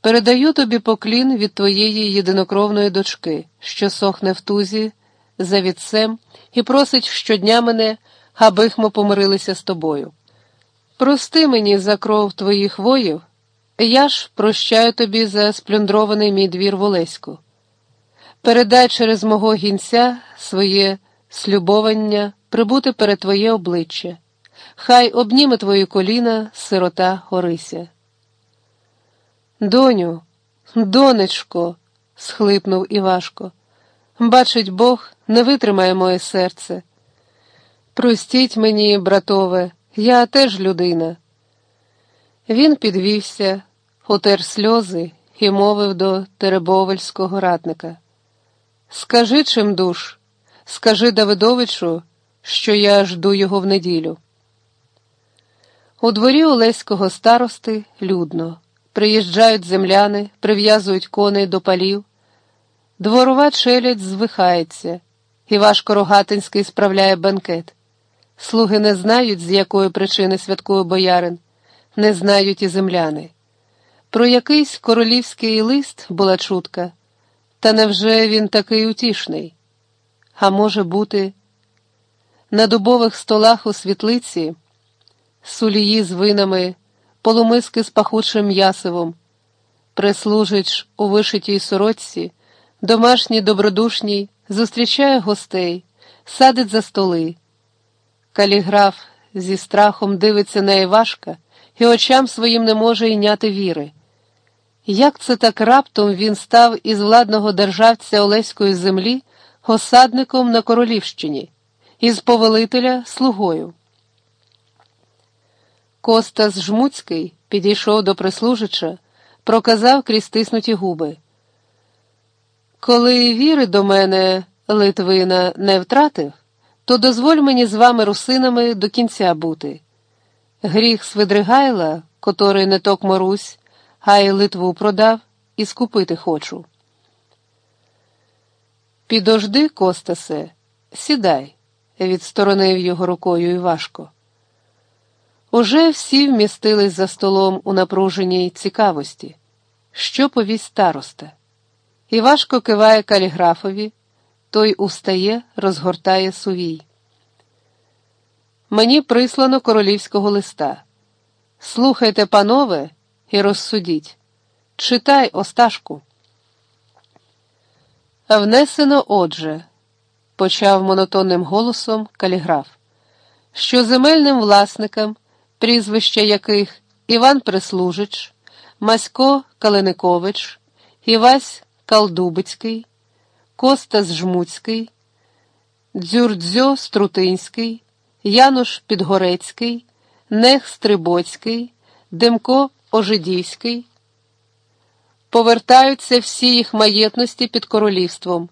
Передаю тобі поклін від твоєї єдинокровної дочки, що сохне в тузі за вітцем і просить щодня мене, аби ми помирилися з тобою. Прости мені за кров твоїх воїв, я ж прощаю тобі за сплюндрований мій двір в Олеську. Передай через мого гінця своє слюбовання прибути перед твоє обличчя. Хай обніме твої коліна, сирота Орися. Доню, донечко, схлипнув Івашко, бачить Бог, не витримає моє серце. Простіть мені, братове, я теж людина. Він підвівся, утер сльози і мовив до Теребовельського радника. Скажи чим душ, скажи Давидовичу, що я жду його в неділю. У дворі Олеського старости людно. Приїжджають земляни, прив'язують коней до палів. Дворова челядь звихається, Івашко Рогатинський справляє бенкет. Слуги не знають, з якої причини святкує боярин, не знають і земляни. Про якийсь королівський лист була чутка, та невже він такий утішний? А може бути, на дубових столах у світлиці, сулії з винами полумиски з пахучим м'ясивом, прислужич у вишитій сорочці, домашній добродушній, зустрічає гостей, садить за столи. Каліграф зі страхом дивиться на Івашка і очам своїм не може йняти віри. Як це так раптом він став із владного державця Олеської землі осадником на Королівщині, із повелителя слугою? Костас Жмуцький підійшов до прислужича, проказав крізь стиснуті губи. Коли віри до мене, Литвина, не втратив, то дозволь мені з вами русинами до кінця бути. Гріх Свидригайла, котрий не ток морусь, а й Литву продав, і скупити хочу. Підожди, Костасе, сідай, відсторонив його рукою Івашко. Уже всі вмістились за столом у напруженій цікавості, що повість староста. І киває каліграфові, той устає, розгортає сувій. Мені прислано королівського листа. Слухайте, панове, і розсудіть. Читай, Осташку. Внесено отже, почав монотонним голосом каліграф, що земельним власникам прізвища яких Іван Прислужич, Масько Калиникович, Івась Калдубицький, Костас Жмуцький, Дзюрдзьо Струтинський, Януш Підгорецький, Нех Стрибоцький, Демко Ожидівський. Повертаються всі їх маєтності під королівством,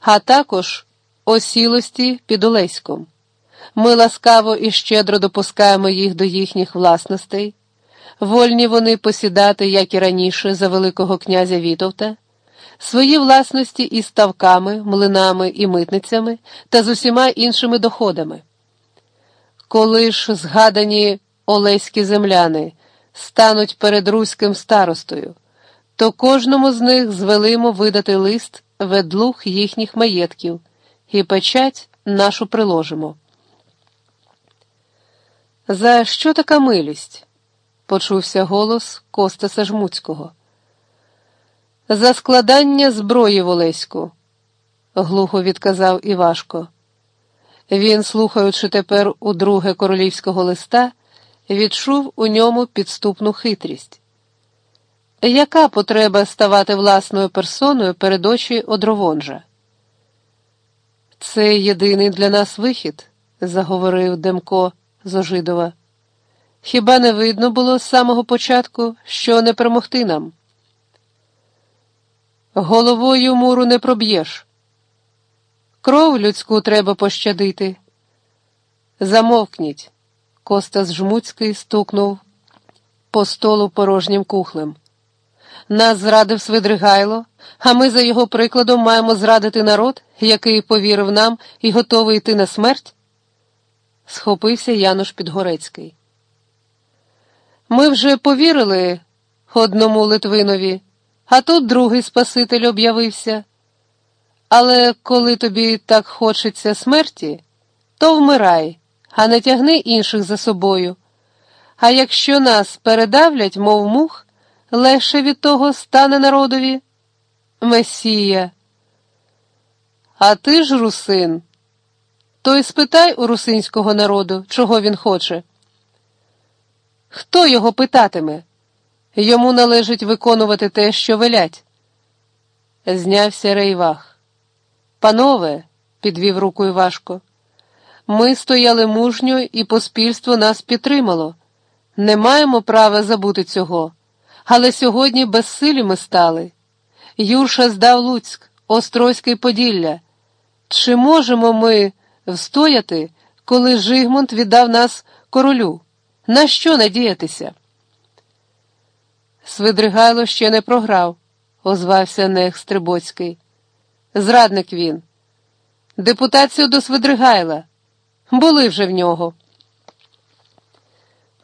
а також осілості під Олеськом. Ми ласкаво і щедро допускаємо їх до їхніх власностей, вольні вони посідати, як і раніше, за Великого князя Вітовта, свої власності із ставками, млинами і митницями та з усіма іншими доходами. Коли ж згадані олеські земляни стануть перед руським старостою, то кожному з них звелимо видати лист ведлух їхніх маєтків і печать нашу приложимо. За що така милість? почувся голос Костаса Жмуцького. За складання зброї в Олеську, глухо відказав Івашко. Він, слухаючи тепер у друге королівського листа, відчув у ньому підступну хитрість. Яка потреба ставати власною персоною перед очі одровонжа? Це єдиний для нас вихід, заговорив Демко. Зожидова. Хіба не видно було з самого початку, що не перемогти нам? Головою муру не проб'єш. Кров людську треба пощадити. Замовкніть. Костас Жмуцький стукнув по столу порожнім кухлем. Нас зрадив Свидригайло, а ми за його прикладом маємо зрадити народ, який повірив нам і готовий йти на смерть схопився Януш Підгорецький. Ми вже повірили одному Литвинові, А тут другий Спаситель об'явився. Але коли тобі так хочеться смерті, то вмирай, а не тягни інших за собою. А якщо нас передавлять, мов мух, легше від того стане народові. Месія. А ти ж, русин, то й спитай у русинського народу, чого він хоче. Хто його питатиме? Йому належить виконувати те, що велять. Знявся Рейвах. Панове, підвів рукою важко, ми стояли мужньо і поспільство нас підтримало. Не маємо права забути цього, але сьогодні безсилі ми стали. Юрша здав Луцьк, Острозьке Поділля. Чи можемо ми встояти, коли Жигмунд віддав нас королю? На що надіятися? Свидригайло ще не програв, озвався Нех Стрибоцький. Зрадник він. Депутацію до Свидригайла. Були вже в нього.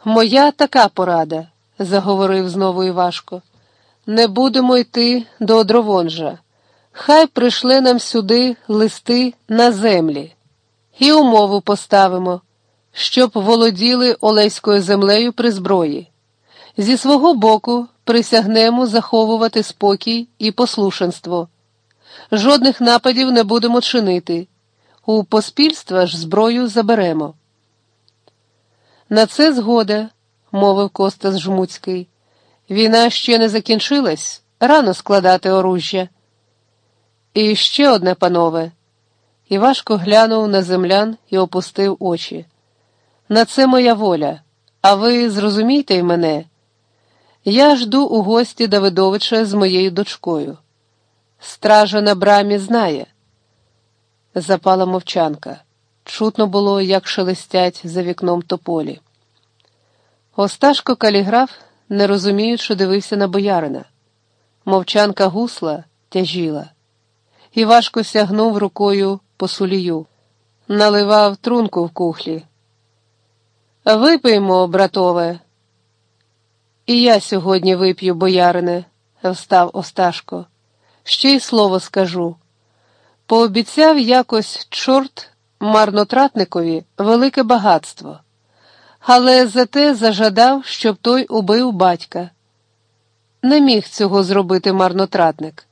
Моя така порада, заговорив знову Івашко. Не будемо йти до Одровонжа. Хай прийшли нам сюди листи на землі, і умову поставимо, щоб володіли Олеською землею при зброї. Зі свого боку присягнемо заховувати спокій і послушенство. Жодних нападів не будемо чинити. У поспільства ж зброю заберемо. На це згода, мовив Костас Жмуцький. Війна ще не закінчилась, рано складати оружжя. І ще одне, панове. Івашко глянув на землян і опустив очі. На це моя воля, а ви зрозумійте й мене. Я жду у гості Давидовича з моєю дочкою. Стража на брамі знає. Запала мовчанка. Чутно було, як шелестять за вікном тополі. Осташко каліграф, не розуміючи, дивився на боярина. Мовчанка гусла тяжіла. І важко сягнув рукою по сулію, наливав трунку в кухлі. Випиймо, братове. І я сьогодні вип'ю, боярине, встав Осташко. Ще й слово скажу. Пообіцяв якось чорт марнотратникові велике багатство, але зате зажадав, щоб той убив батька. Не міг цього зробити марнотратник.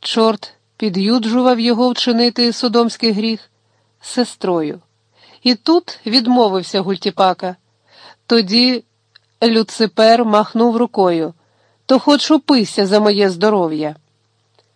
Чорт під'юджував його вчинити содомський гріх сестрою. І тут відмовився Гультіпака. Тоді Люципер махнув рукою то хоч упися за моє здоров'я.